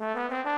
Bye.